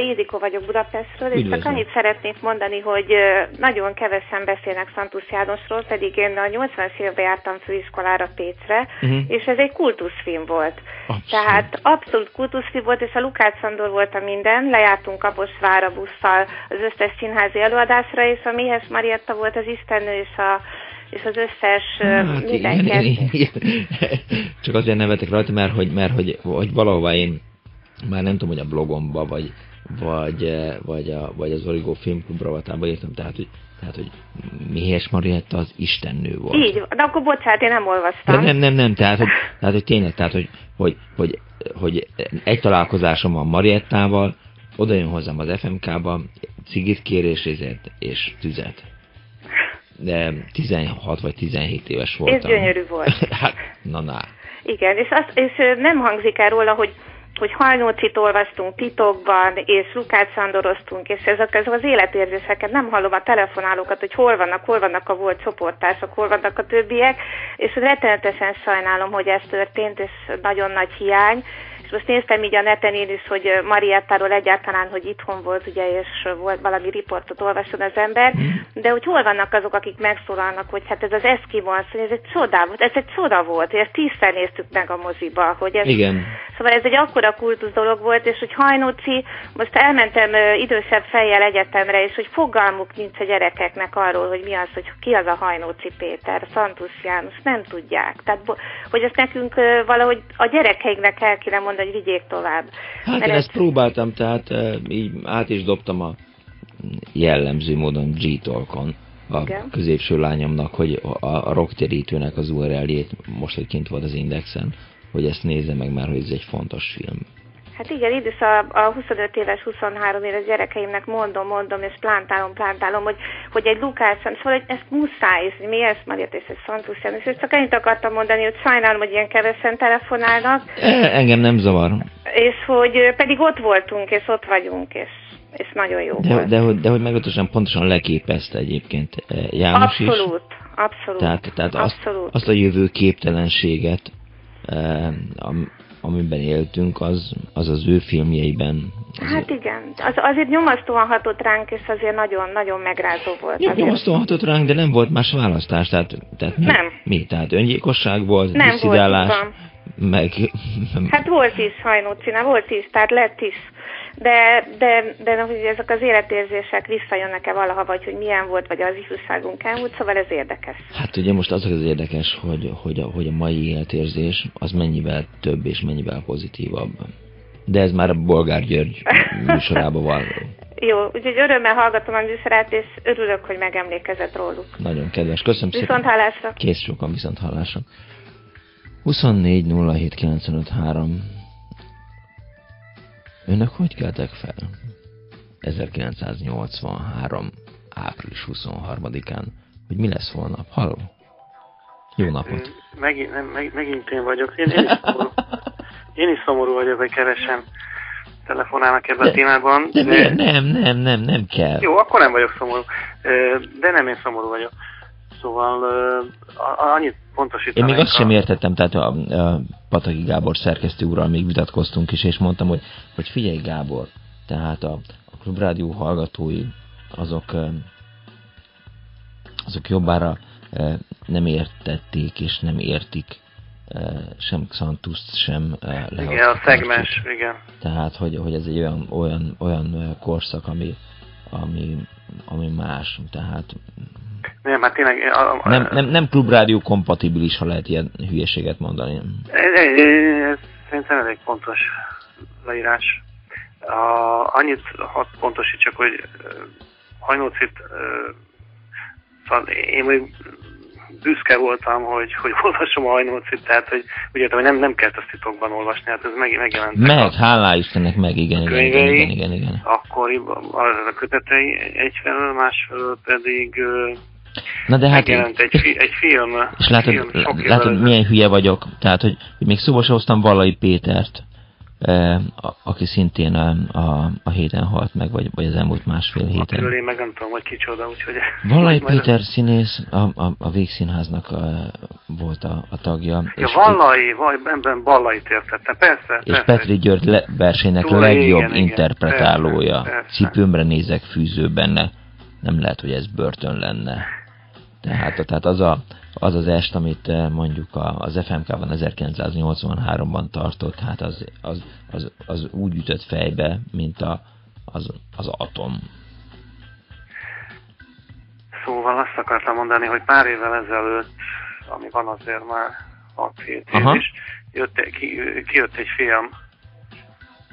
Ildikó vagyok Budapestről, és csak annyit szeretnék mondani, hogy nagyon kevesen beszélnek Szantusz Jánosról, pedig én a 80-as évben jártam főiskolára Pécre, uh-huh. és ez egy kultuszfilm volt. Abszolút. Tehát abszolút kultuszfilm volt, és a Lukács Szandor volt a minden, lejártunk Kaposvára busszal az összes színházi előadásra, és a Mihes Marietta volt az istennő, és a és az összes hát, mindenki. Csak azért nevetek rajta, mert hogy, mert hogy, hogy valahova én már nem tudom, hogy a blogomba, vagy, vagy, vagy, a, vagy az Origo Filmklub rovatában írtam, tehát, hogy tehát, hogy Mihes Marietta az istennő volt. Így, de akkor bocsánat, én nem olvastam. De nem, nem, nem, tehát, hogy, tehát, hogy tényleg, tehát, hogy, hogy, hogy, hogy egy találkozásom van Mariettával, oda jön hozzám az FMK-ba, cigit kérésért és tüzet 16 vagy 17 éves voltam. Ez gyönyörű volt. hát, na, na. Igen, és, azt, és nem hangzik el róla, hogy hogy hajnócit olvastunk titokban, és Lukács Szándoroztunk, és ezek, ezek az életérzéseket nem hallom a telefonálókat, hogy hol vannak, hol vannak a volt csoportársak, hol vannak a többiek, és rettenetesen sajnálom, hogy ez történt, és nagyon nagy hiány, most néztem így a neten én is, hogy Mariettáról egyáltalán, hogy itthon volt, ugye, és volt valami riportot olvasson az ember, de hogy hol vannak azok, akik megszólalnak, hogy hát ez az Eskimo hogy ez egy csoda volt, ez egy csoda volt, és tízszer néztük meg a moziba, hogy ez, Igen. Szóval ez egy akkora kultusz dolog volt, és hogy Hajnóci, most elmentem idősebb fejjel egyetemre, és hogy fogalmuk nincs a gyerekeknek arról, hogy mi az, hogy ki az a Hajnóci Péter, Szantusz János, nem tudják. Tehát, hogy ezt nekünk valahogy a gyerekeinknek el kéne mondani, hogy vigyék tovább. Hát Mert én ezt próbáltam, tehát így át is dobtam a jellemző módon G-Talkon a Igen. középső lányomnak, hogy a, a rocktérítőnek az URL-jét, most, hogy kint volt az Indexen, hogy ezt nézze meg már, hogy ez egy fontos film. Hát igen, idős a, a 25 éves, 23 éves gyerekeimnek mondom, mondom, és plántálom, plántálom, hogy, hogy egy Lukács, szóval hogy ezt muszáj, és mi ezt már és egy Szantusz és csak ennyit akartam mondani, hogy sajnálom, hogy ilyen kevesen telefonálnak. E, engem nem zavar. És hogy pedig ott voltunk, és ott vagyunk, és és nagyon jó de, volt. De, de, de hogy meglehetősen pontosan leképezte egyébként e, János abszolút, is. Abszolút, abszolút. Tehát, tehát abszolút. Azt, azt a jövő képtelenséget, amiben éltünk, az az, az ő filmjeiben. Hát igen, az, azért nyomasztóan hatott ránk, és azért nagyon-nagyon megrázó volt. Ja, nyomasztóan hatott ránk, de nem volt más választás, tehát, tehát mi, nem. mi? Tehát öngyilkosság volt, nem diszidálás, volt, meg... Hát volt is hajnócina, volt is, tehát lett is de, de, de hogy ezek az életérzések visszajönnek-e valaha, vagy hogy milyen volt, vagy az ifjúságunk elmúlt, szóval ez érdekes. Hát ugye most az az érdekes, hogy, hogy, a, hogy a mai életérzés az mennyivel több és mennyivel pozitívabb. De ez már a Bolgár György műsorában van. Jó, úgyhogy örömmel hallgatom a műsorát, és örülök, hogy megemlékezett róluk. Nagyon kedves, köszönöm viszont szépen. Viszont hallásra. Kész sokan, viszont hallásra. 24 07 95 3 Önök hogy keltek fel? 1983. április 23-án, hogy mi lesz holnap. Halló? Jó napot! Megint, nem, meg, megint én vagyok. Én, én, is szomorú, én is szomorú vagyok, hogy kevesen telefonálnak ebben a témában. De, de nem, nem, nem, nem kell. Jó, akkor nem vagyok szomorú. De nem én szomorú vagyok. Szóval annyit pontosítanék. Én még azt a... sem értettem, tehát a, a Pataki Gábor szerkesztő úrral még vitatkoztunk is, és mondtam, hogy, hogy figyelj Gábor, tehát a, a klubrádió hallgatói azok, azok jobbára nem értették és nem értik sem Xantuszt, sem Igen, a szegmens, igen. Tehát, hogy, hogy ez egy olyan, olyan, olyan korszak, ami, ami, ami más, tehát nem, hát tényleg... A, a, nem, nem, nem klubrádió kompatibilis, ha lehet ilyen hülyeséget mondani. Ez, ez, ez szerintem elég pontos leírás. A, annyit hat pontosítsak, hogy Hajnócit, szóval én még büszke voltam, hogy, hogy olvasom a Hajnócit, tehát hogy úgy értem, hogy nem, nem kellett azt titokban olvasni, hát ez meg, megjelent. Meg, a, hálá Istennek meg, igen, igen, igen, igen, igen, igen. Akkoriban a kötetei egyfelől, másfelől pedig Na de hát... Megjelent egy, fi, egy film. És látod, film, látod milyen hülye vagyok. Tehát, hogy, még szóba sem hoztam Vallai Pétert, eh, a, aki szintén a, a, a héten halt meg, vagy, vagy az elmúlt másfél héten. Akiről én meg nem tudom, hogy kicsoda, úgyhogy... Vallai Péter a... színész, a, a, a Végszínháznak a, volt a, a tagja. Ja, Vallai, vaj, ebben Vallait értettem, persze. És persze. Petri György le, versének Túl, legjobb igen, interpretálója. Persze, persze. Cipőmre nézek fűző benne. Nem lehet, hogy ez börtön lenne. Tehát, tehát az, a, az az est, amit eh, mondjuk az FMK-ban 1983-ban tartott, hát az, az, az, az úgy ütött fejbe, mint a, az, az atom. Szóval azt akartam mondani, hogy pár évvel ezelőtt, ami van azért már 6-7 év is, jött, ki, kijött egy film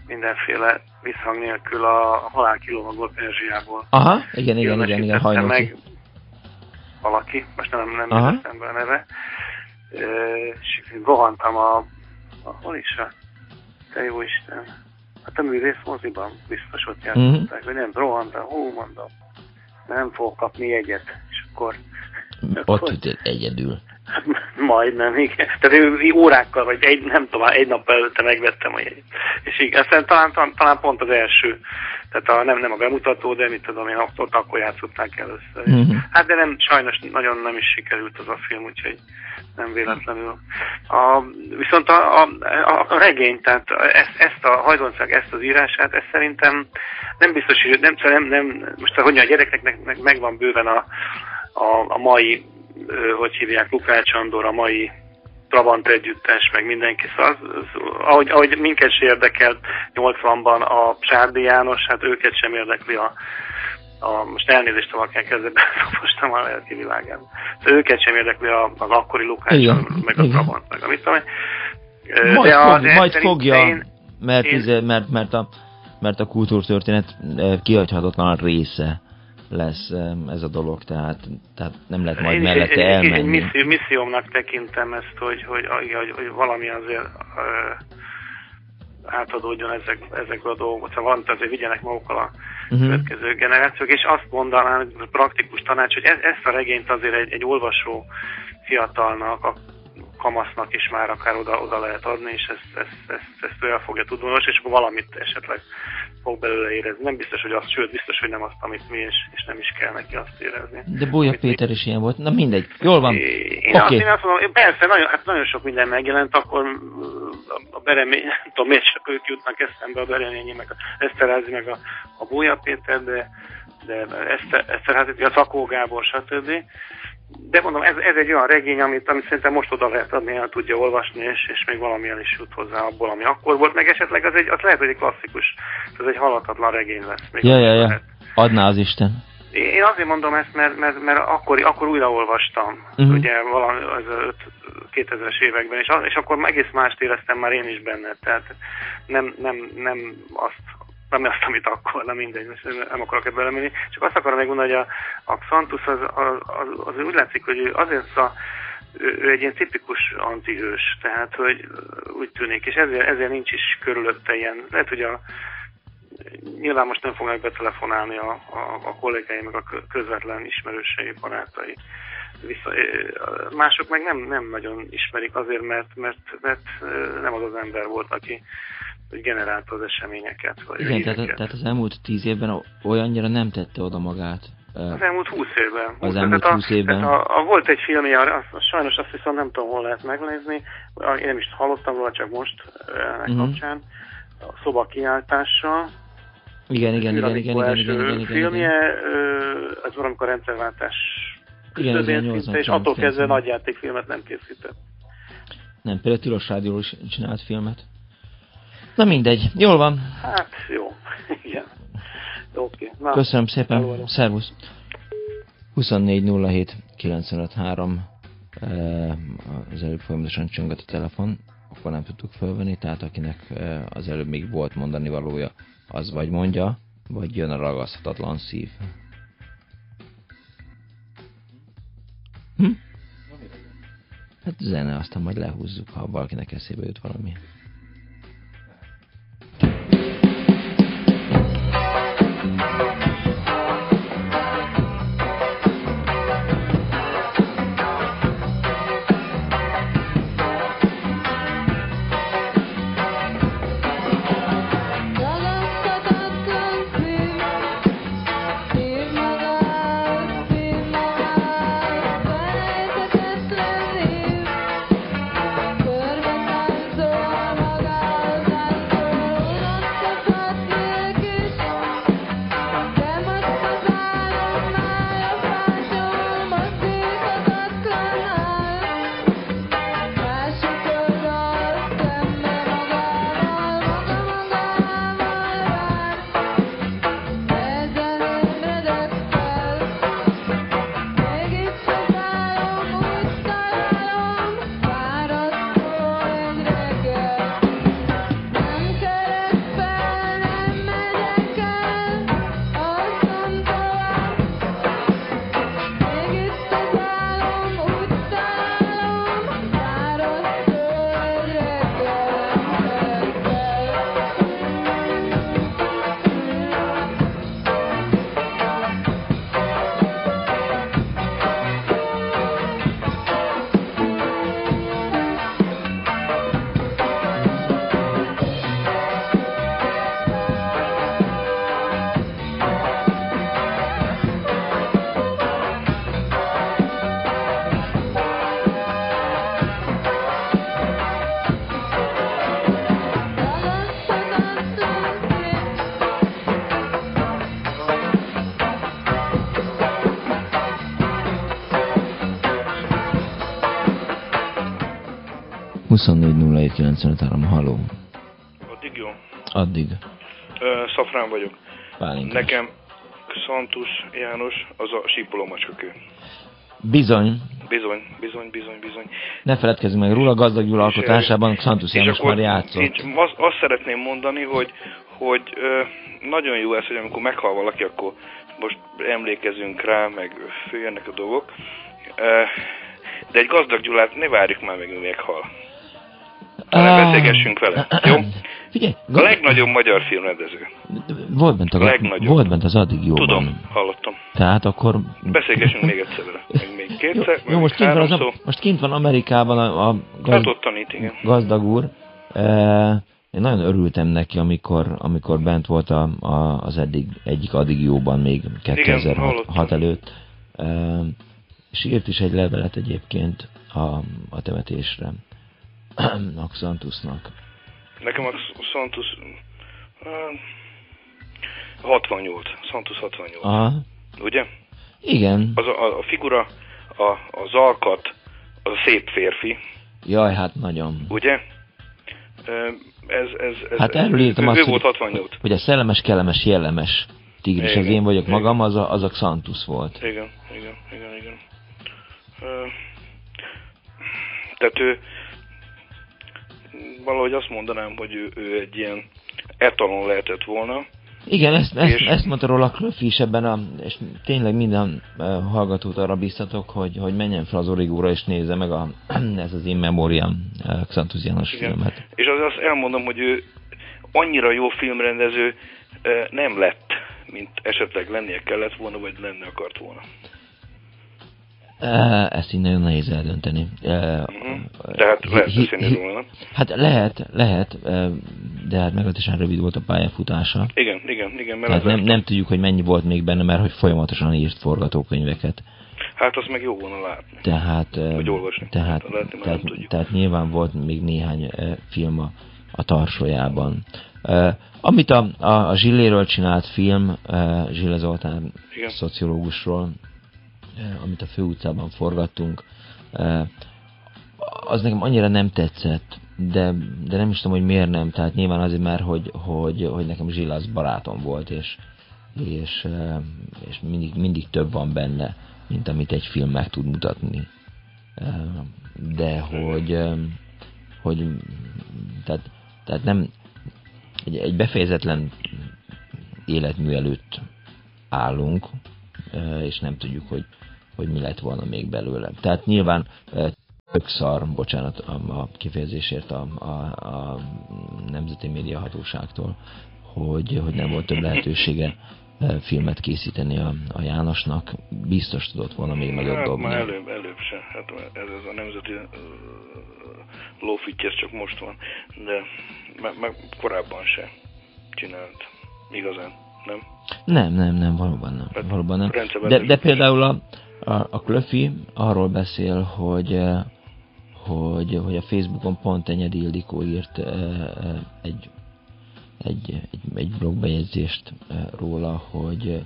mindenféle visszhang nélkül a halál kilóvagból Perzsiából. Aha, igen, igen, igen, igen, igen meg valaki, most nem, nem éreztem be a neve, és rohantam a, a hol is a, te jó Isten, hát a művész moziban biztos ott játszották, uh-huh. hogy nem, rohantam, hú, mondom, nem fog kapni jegyet, és akkor... Ott akkor, egyedül. Majdnem, igen. Tehát ő órákkal, vagy egy, nem tudom, egy nap előtte megvettem a jegyet. És igen, aztán talán, talán, talán pont az első, tehát a, nem, nem a bemutató, de mit tudom én, ott, ott akkor játszották először. Mm-hmm. Hát de nem, sajnos nagyon nem is sikerült az a film, úgyhogy nem véletlenül. A, viszont a, a, a, regény, tehát ezt, ezt a hajdoncák, ezt az írását, ezt szerintem nem biztos, hogy nem, nem, nem most hogy a gyerekeknek meg, megvan bőven a, a, a mai hogy hívják, Lukács Andor, a mai Trabant együttes, meg mindenki. Szóval az, az, ahogy, ahogy minket sem érdekelt 80-ban a Sárdi János, hát őket sem érdekli a, a most elnézést, ha kell kezdve beszopostam a lelki világán. Szóval őket sem érdekli a, az akkori Lukács, igen, meg a Trabant, meg amit tudom. Majd, de fog, majd fogja, én, mert, én, izé, mert, mert, a, mert a kultúrtörténet kihagyhatatlan része lesz ez a dolog, tehát, tehát nem lehet majd én mellette én, elmenni. Én egy misszió, missziómnak tekintem ezt, hogy, hogy, hogy, hogy valami azért uh, átadódjon ezek, ezekből a dolgok, szóval valamit azért vigyenek magukkal a uh-huh. következő generációk, és azt mondanám, praktikus tanács, hogy ez, ezt a regényt azért egy, egy olvasó fiatalnak, a kamasznak is már akár oda, oda lehet adni, és ezt, ezt, ezt, ezt ő el fogja tudni, és akkor valamit esetleg fog belőle érezni. Nem biztos, hogy azt, sőt, biztos, hogy nem azt, amit mi, és, és nem is kell neki azt érezni. De Bója Péter mi... is ilyen volt. Na mindegy. Jól van. Én, okay. azt, én azt mondom, persze, nagyon, hát nagyon sok minden megjelent, akkor a Beremény, nem tudom, miért csak ők jutnak eszembe, a Bereményi, meg a Eszterázi, meg a, a Bója Péter, de, de Eszter, Eszterházi, a Szakó Gábor, stb de mondom, ez, ez egy olyan regény, amit, amit szerintem most oda lehet adni, el tudja olvasni, és, és még valamilyen is jut hozzá abból, ami akkor volt, meg esetleg az, egy, az lehet, hogy egy klasszikus, ez egy halatatlan regény lesz. Még ja, ja, ja. Lehet. Adná az Isten. Én azért mondom ezt, mert, mert, mert akkor, akkor újra olvastam, uh-huh. ugye valami az 2000-es években, és, és akkor egész mást éreztem már én is benne, tehát nem, nem, nem azt nem azt, amit akkor, nem mindegy, most nem akarok ebbe belemenni, csak azt akarom megmondani, hogy a, a Xantus az, az, az, az úgy látszik, hogy azért a, ő egy ilyen tipikus antihős, tehát hogy úgy tűnik, és ezért, ezért nincs is körülötte ilyen, lehet, hogy a, nyilván most nem fognak betelefonálni a, a, a kollégái, meg a közvetlen ismerősei, barátai. Vissza, mások meg nem, nem nagyon ismerik azért, mert, mert, mert nem az az ember volt, aki, hogy generálta az eseményeket. Vagy Igen, tehát, tehát az elmúlt tíz évben olyannyira nem tette oda magát. Az elmúlt húsz évben. Az elmúlt húsz évben. A, a, a, volt egy filmje, az, az, sajnos azt viszont nem tudom, hol lehet megnézni. Én nem is hallottam róla, csak most ennek uh-huh. kapcsán. A szoba kiáltással. Igen, igen, igen, igen, igen, igen, igen, igen, filmje, ez valamikor rendszerváltás igen, igen, és attól kezdve nagyjátékfilmet nem készített. Nem, például Tilos Rádióról is csinált filmet. Na mindegy, jól van. Hát jó, igen. Oké. Okay. Köszönöm szépen, Elvaló. szervusz. 24 953 az előbb folyamatosan csöngött a telefon, akkor nem tudtuk fölvenni, tehát akinek eh, az előbb még volt mondani valója, az vagy mondja, vagy jön a ragaszthatatlan szív. Hm? Hát zene, aztán majd lehúzzuk, ha valakinek eszébe jut valami. 24 haló. Addig jó? Addig. Ö, Szafrán vagyok. Pálinkás. Nekem Szantus János az a sípoló macskakő. Bizony. Bizony, bizony, bizony, bizony. Ne feledkezzünk meg róla, gazdag Gyula alkotásában Szantus János már játszott. Így, azt, azt szeretném mondani, hogy, hogy ö, nagyon jó ez, hogy amikor meghal valaki, akkor most emlékezünk rá, meg följönnek a dolgok. Ö, de egy gazdag Gyulát ne várjuk már meg, hogy meghal. Hanem beszélgessünk vele, jó? Figyelj, a legnagyobb magyar filmrendező. Volt bent, a, legnagyobb. volt bent az addig jóban. Tudom, hallottam. Tehát akkor... Beszélgessünk még egyszer vele. Meg még kétszer, jó, jó most, kint van az a, most kint van Amerikában a, a gaz, hát tanít, igen. gazdag úr. E, én nagyon örültem neki, amikor, amikor bent volt a, a, az eddig, egyik addig jóban még 2006 előtt. E, és írt is egy levelet egyébként a, a temetésre. Axantusnak. Nekem a Santus uh, 68. Santus 68. Aha. Ugye? Igen. Az a, a figura, a, az alkat, az a szép férfi. Jaj, hát nagyon. Ugye? Ez, ez, ez, hát erről írtam azt, volt 68. hogy a szellemes, kellemes, jellemes tigris, igen, az én vagyok igen. magam, az a, az a Xantus volt. Igen, igen, igen, igen. Uh, tehát ő, valahogy azt mondanám, hogy ő, ő egy ilyen etalon lehetett volna. Igen, ezt, ezt, és... ezt mondta róla Klöfi is ebben, a, és tényleg minden hallgatót arra biztatok, hogy, hogy menjen fel az Origóra és nézze meg a, ez az In Memoriam Xantus János Igen. filmet. És az azt elmondom, hogy ő annyira jó filmrendező nem lett, mint esetleg lennie kellett volna, vagy lenne akart volna. Ezt így nagyon nehéz eldönteni. Uh-huh. Tehát lehet beszélni róla. Hát lehet, lehet, de hát meglehetősen rövid volt a pályafutása. Igen, igen, igen. Mert nem, nem tudjuk, hogy mennyi volt még benne, mert hogy folyamatosan írt forgatókönyveket. Hát azt meg jó volna látni. Tehát, Vagy olvasni. Tehát, látni, tehát, tehát nyilván volt még néhány film a, a tarsójában. Uh, amit a, a, a Zsilléről csinált film, uh, Zsille Zoltán Igen. szociológusról, amit a főutcában forgattunk, eh, az nekem annyira nem tetszett, de, de nem is tudom, hogy miért nem. Tehát nyilván azért, mert hogy, hogy, hogy nekem Zsillasz barátom volt, és, és, eh, és mindig, mindig több van benne, mint amit egy film meg tud mutatni. De hogy, hogy tehát, tehát nem egy, egy befejezetlen életmű előtt állunk, és nem tudjuk, hogy hogy mi lett volna még belőle. Tehát nyilván tök szar, bocsánat a, a kifejezésért a, a, a Nemzeti Média Hatóságtól, hogy, hogy nem volt több lehetősége filmet készíteni a, a Jánosnak, biztos tudott volna még nagyobb hát, dobni. Már előbb, előbb se. Hát ez, ez a nemzeti lófitty, ez csak most van, de meg, meg korábban se csinált igazán, nem? Nem, nem, nem, valóban nem. Hát valóban nem. De, de például a, a, a Klöfi arról beszél, hogy, eh, hogy, hogy a Facebookon pont Enyedi Ildikó írt eh, eh, egy, egy, egy, egy blogbejegyzést róla, hogy,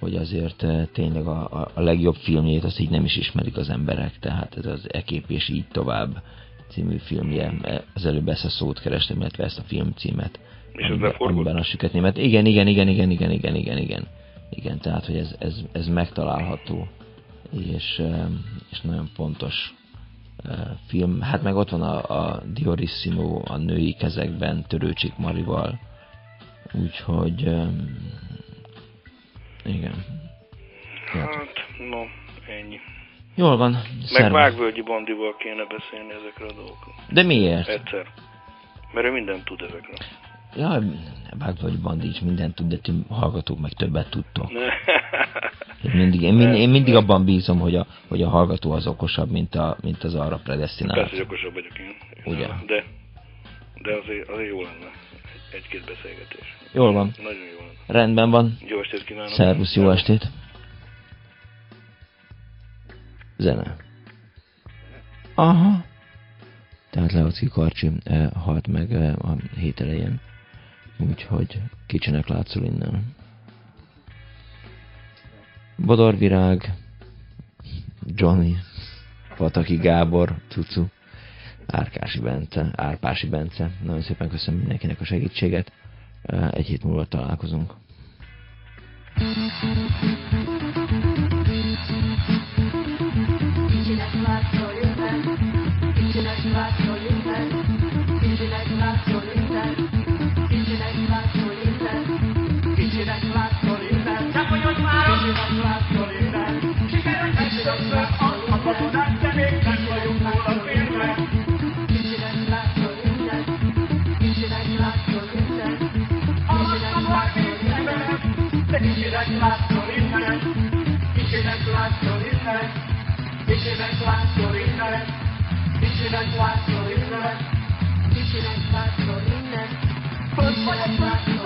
hogy azért tényleg a, a legjobb filmjét azt így nem is ismerik az emberek, tehát ez az Ekép és így tovább című filmje. Az előbb ezt a szót kerestem, illetve ezt a film címet. És amiben, amiben a süket német. Igen, igen, igen, igen, igen, igen, igen, igen. Igen, tehát, hogy ez, ez, ez megtalálható és, és nagyon pontos film. Hát meg ott van a, a Diorissimo a női kezekben Törőcsik Marival. Úgyhogy igen. Hát, no, ennyi. Jól van. Meg Vágvölgyi Bandival kéne beszélni ezekről a dolgokról. De miért? Egyszer. Mert ő mindent tud ezekről. Ja, Vágvölgyi Bandi is mindent tud, de ti hallgatók meg többet tudtok. Mindig, én, mindig, én mindig abban bízom, hogy a, hogy a hallgató az okosabb, mint, a, mint az arra predestinált. Persze, hogy okosabb vagyok én. Ugye? De, de azért, azért jó lenne egy-két beszélgetés. Jól van. Nagyon jó lenne. Rendben van. Jó estét kívánok. Szervusz, jó estét. Zene. Aha. Tehát Leocki Karcsi eh, halt meg eh, a hét elején. Úgyhogy kicsinek látszol innen. Bodorvirág, Johnny, Pataki Gábor, Cucu, Árkási Bence, Árpási Bence. Nagyon szépen köszönöm mindenkinek a segítséget. Egy hét múlva találkozunk. Hogy kipihen. Éneked ez a Nem adok időt, hogy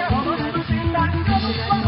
kipihen. Nagy veszély, nem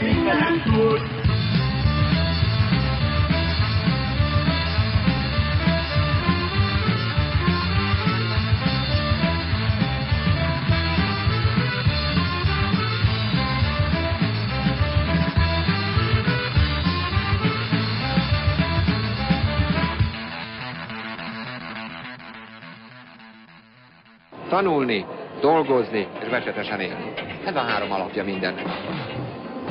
mindenem túl, Tanulni, dolgozni és becsületesen élni. Ez a három alapja mindennek.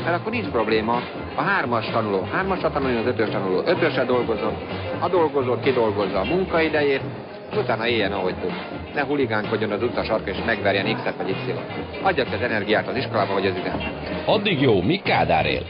Mert akkor nincs probléma. A hármas tanuló, hármasra tanulni az ötös tanuló, ötösre dolgozom, a dolgozó kidolgozza a munkaidejét, utána éljen, ahogy tud. Ne huligánkodjon az utas sarka és megverjen X-et vagy Y-t. Adja az energiát az iskolába vagy az üzembe. Addig jó, mi Kádár él?